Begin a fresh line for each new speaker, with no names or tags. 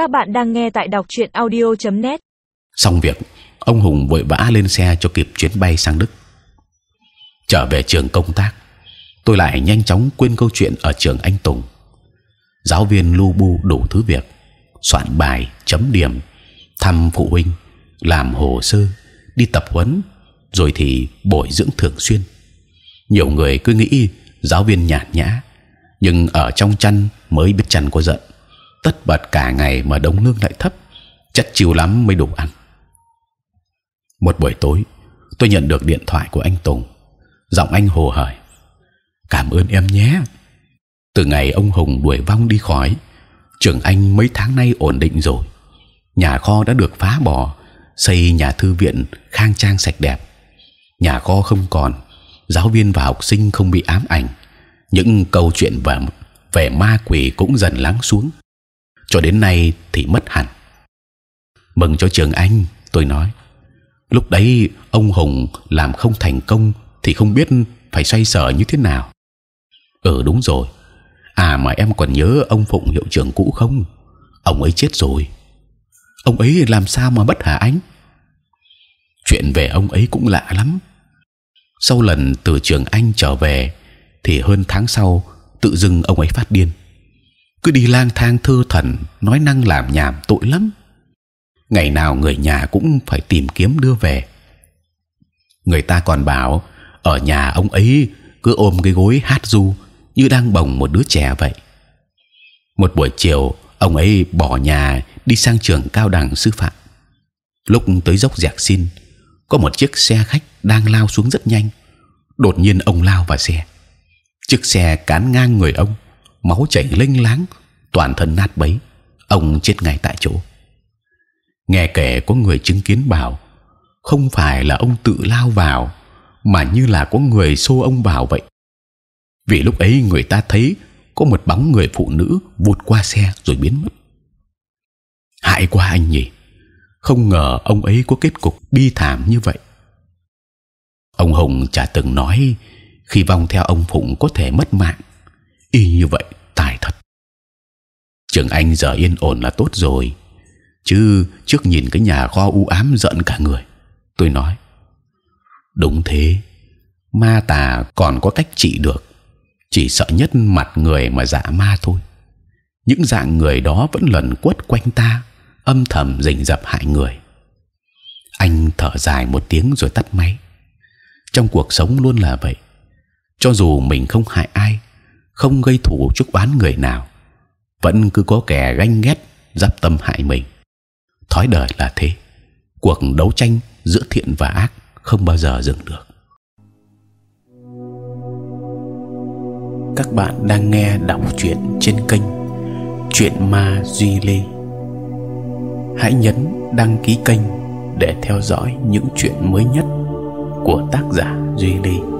Các bạn đang nghe tại đọc truyện audio.net.
Xong việc, ông Hùng vội vã lên xe cho kịp chuyến bay sang Đức. Trở về trường công tác, tôi lại nhanh chóng quên câu chuyện ở trường anh Tùng. Giáo viên lu bu đủ thứ việc, soạn bài, chấm điểm, thăm phụ huynh, làm hồ sơ, đi tập huấn, rồi thì bồi dưỡng thường xuyên. Nhiều người cứ nghĩ giáo viên nhàn nhã, nhưng ở trong chăn mới biết chăn có giận. Tất bật cả ngày mà đống lương lại thấp, chất chiều lắm mới đủ ăn. Một buổi tối, tôi nhận được điện thoại của anh Tùng. Giọng anh hồ hởi: Cảm ơn em nhé. Từ ngày ông Hùng đuổi vong đi khỏi, trường anh mấy tháng nay ổn định rồi. Nhà kho đã được phá bỏ, xây nhà thư viện khang trang sạch đẹp. Nhà kho không còn, giáo viên và học sinh không bị ám ảnh. Những câu chuyện về về ma quỷ cũng dần lắng xuống. Cho đến nay thì mất hẳn. Mừng cho trường anh, tôi nói. Lúc đấy ông Hùng làm không thành công thì không biết phải xoay sở như thế nào. Ừ đúng rồi. À mà em còn nhớ ông Phụng hiệu trưởng cũ không? Ông ấy chết rồi. Ông ấy làm sao mà mất hả anh? Chuyện về ông ấy cũng lạ lắm. Sau lần từ trường Anh trở về, thì hơn tháng sau tự dưng ông ấy phát điên, cứ đi lang thang thơ thần, nói năng làm nhảm tội lắm. Ngày nào người nhà cũng phải tìm kiếm đưa về. Người ta còn bảo ở nhà ông ấy cứ ôm cái gối hát du như đang bồng một đứa trẻ vậy. Một buổi chiều ông ấy bỏ nhà đi sang trường cao đẳng sư phạm. Lúc tới dốc dẹt xin, có một chiếc xe khách đang lao xuống rất nhanh. Đột nhiên ông lao vào xe, chiếc xe cán ngang người ông, máu chảy lênh láng, toàn thân nát bấy, ông chết ngay tại chỗ. Nghe kể có người chứng kiến bảo, không phải là ông tự lao vào, mà như là có người xô ông vào vậy. Vì lúc ấy người ta thấy có một bóng người phụ nữ vụt qua xe rồi biến mất. Hại quá anh nhỉ! Không ngờ ông ấy có kết cục bi thảm như vậy. Ông Hùng chả từng nói khi vong theo ông Phụng có thể mất mạng. Y như vậy tài thật. Trường Anh giờ yên ổn là tốt rồi, chứ trước nhìn cái nhà kho u ám giận cả người. Tôi nói đúng thế, ma tà còn có cách trị được, chỉ sợ nhất mặt người mà dạ ma thôi. Những dạng người đó vẫn lần quất quanh ta, âm thầm rình rập hại người. Anh thở dài một tiếng rồi tắt máy. Trong cuộc sống luôn là vậy. Cho dù mình không hại ai, không gây thù chuốc oán người nào, vẫn cứ có kẻ ganh ghét, dắp tâm hại mình. Thói đời là thế. Cuộc đấu tranh giữa thiện và ác không bao giờ dừng được. Các bạn đang nghe đọc truyện trên kênh Chuyện Ma Duy Lê. Hãy nhấn đăng ký kênh để theo dõi những chuyện mới nhất của tác giả Duy Lê.